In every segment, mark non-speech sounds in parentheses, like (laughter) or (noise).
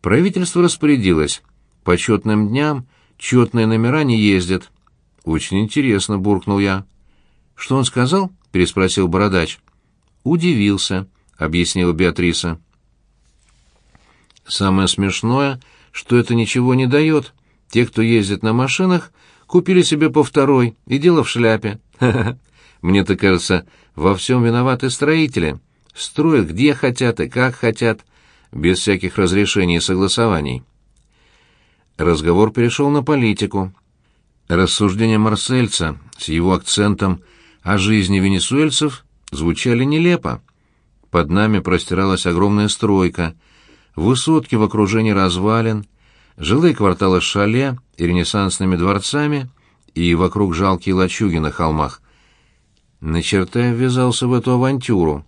Правительство распорядилось. По четным дням четные номера не ездят. Очень интересно, буркнул я. Что он сказал? переспросил бородач. Удивился, объяснила Беатриса. Самое смешное, что это ничего не дает. Те, кто ездит на машинах, купили себе по второй, и дело в шляпе. (laughs) Мне-то кажется, во всем виноваты строители. Строят где хотят и как хотят, без всяких разрешений и согласований. Разговор перешел на политику. Рассуждения марсельца с его акцентом о жизни венесуэльцев звучали нелепо. Под нами простиралась огромная стройка, высотки в окружении развалин, жилые кварталы с шале и ренессансными дворцами и вокруг жалкие лачуги на холмах. На черта я ввязался в эту авантюру.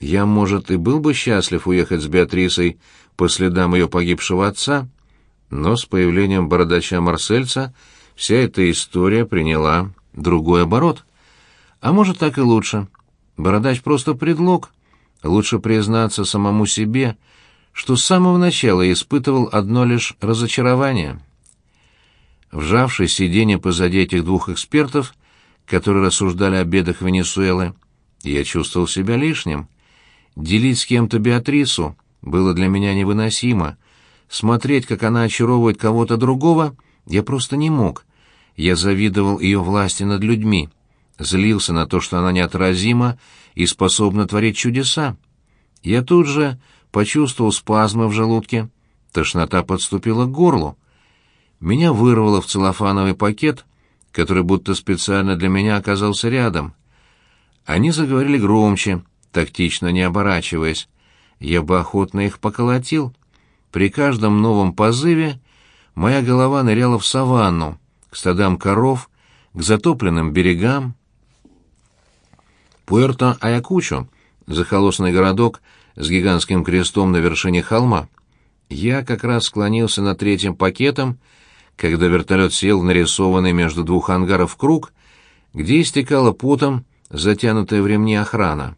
Я, может, и был бы счастлив уехать с Беатрисой по следам ее погибшего отца, но с появлением бородача-марсельца вся эта история приняла другой оборот. А может, так и лучше. Бородач просто предлог. Лучше признаться самому себе, что с самого начала испытывал одно лишь разочарование. Вжавшись сиденье позади этих двух экспертов, которые рассуждали о бедах Венесуэлы, я чувствовал себя лишним — Делить с кем-то Беатрису было для меня невыносимо. Смотреть, как она очаровывает кого-то другого, я просто не мог. Я завидовал ее власти над людьми, злился на то, что она неотразима и способна творить чудеса. Я тут же почувствовал спазмы в желудке, тошнота подступила к горлу. Меня вырвало в целлофановый пакет, который будто специально для меня оказался рядом. Они заговорили громче, тактично не оборачиваясь. Я бы охотно их поколотил. При каждом новом позыве моя голова ныряла в саванну, к стадам коров, к затопленным берегам. Пуэрто-Аякучо, захолостный городок с гигантским крестом на вершине холма. Я как раз склонился над третьим пакетом, когда вертолет сел в нарисованный между двух ангаров круг, где истекала потом затянутая в ремни охрана.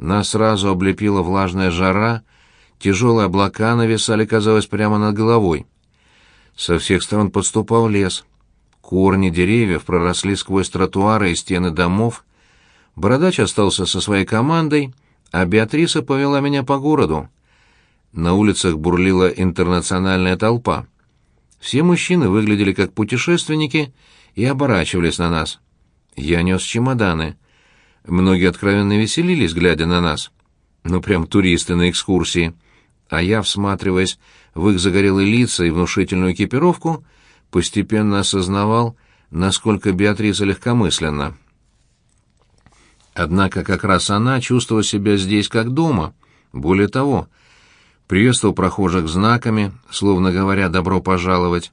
Нас сразу облепила влажная жара, тяжелые облака нависали, казалось, прямо над головой. Со всех сторон подступал лес. Корни деревьев проросли сквозь тротуары и стены домов. Бородач остался со своей командой, а Беатриса повела меня по городу. На улицах бурлила интернациональная толпа. Все мужчины выглядели как путешественники и оборачивались на нас. Я нес чемоданы — Многие откровенно веселились, глядя на нас. Ну, прям туристы на экскурсии. А я, всматриваясь в их загорелые лица и внушительную экипировку, постепенно осознавал, насколько Беатриса легкомысленна. Однако как раз она чувствовала себя здесь как дома. Более того, приветствовал прохожих знаками, словно говоря «добро пожаловать».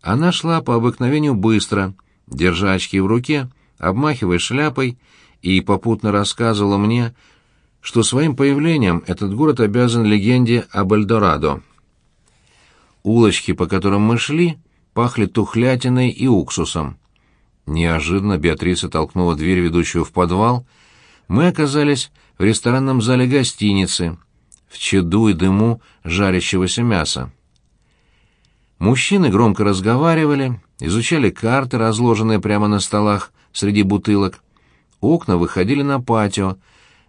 Она шла по обыкновению быстро, держа очки в руке, обмахивая шляпой и попутно рассказывала мне, что своим появлением этот город обязан легенде об Эльдорадо. Улочки, по которым мы шли, пахли тухлятиной и уксусом. Неожиданно Беатриса толкнула дверь, ведущую в подвал. Мы оказались в ресторанном зале гостиницы, в чаду и дыму жарящегося мяса. Мужчины громко разговаривали, изучали карты, разложенные прямо на столах среди бутылок. Окна выходили на патио,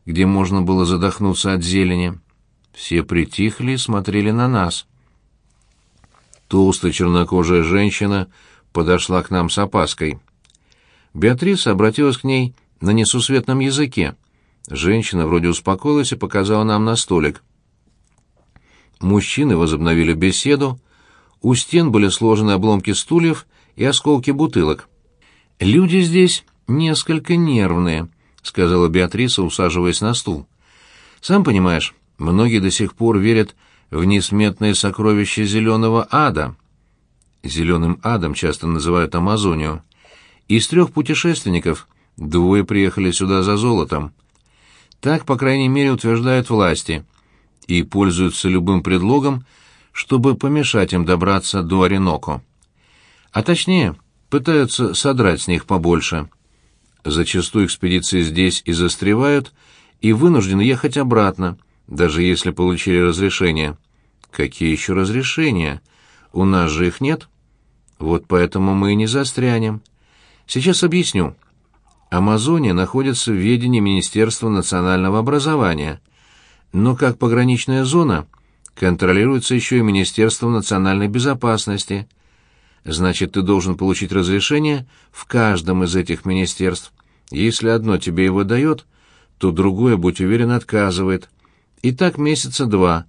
где можно было задохнуться от зелени. Все притихли и смотрели на нас. Толстая чернокожая женщина подошла к нам с опаской. Беатриса обратилась к ней на несусветном языке. Женщина вроде успокоилась и показала нам на столик. Мужчины возобновили беседу. У стен были сложены обломки стульев и осколки бутылок. Люди здесь несколько нервные», — сказала Беатриса, усаживаясь на стул. «Сам понимаешь, многие до сих пор верят в несметные сокровища зеленого ада. Зеленым адом часто называют Амазонию. Из трех путешественников двое приехали сюда за золотом. Так, по крайней мере, утверждают власти, и пользуются любым предлогом, чтобы помешать им добраться до Ореноко. А точнее, пытаются содрать с них побольше». Зачастую экспедиции здесь и застревают, и вынуждены ехать обратно, даже если получили разрешение. Какие еще разрешения? У нас же их нет. Вот поэтому мы и не застрянем. Сейчас объясню. Амазония находится в ведении Министерства национального образования, но как пограничная зона контролируется еще и Министерством национальной безопасности. Значит, ты должен получить разрешение в каждом из этих министерств. Если одно тебе его дает, то другое, будь уверен, отказывает. И так месяца два.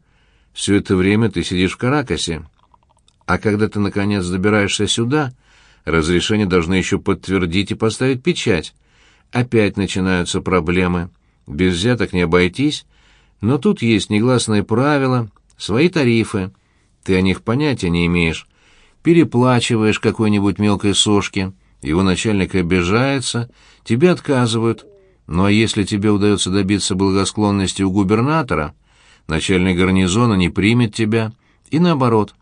Все это время ты сидишь в Каракасе. А когда ты, наконец, добираешься сюда, разрешение должны еще подтвердить и поставить печать. Опять начинаются проблемы. Без взяток не обойтись, но тут есть негласные правила, свои тарифы. Ты о них понятия не имеешь. Переплачиваешь какой-нибудь мелкой сошки, его начальник обижается, тебе отказывают. Ну а если тебе удается добиться благосклонности у губернатора, начальник гарнизона не примет тебя, и наоборот.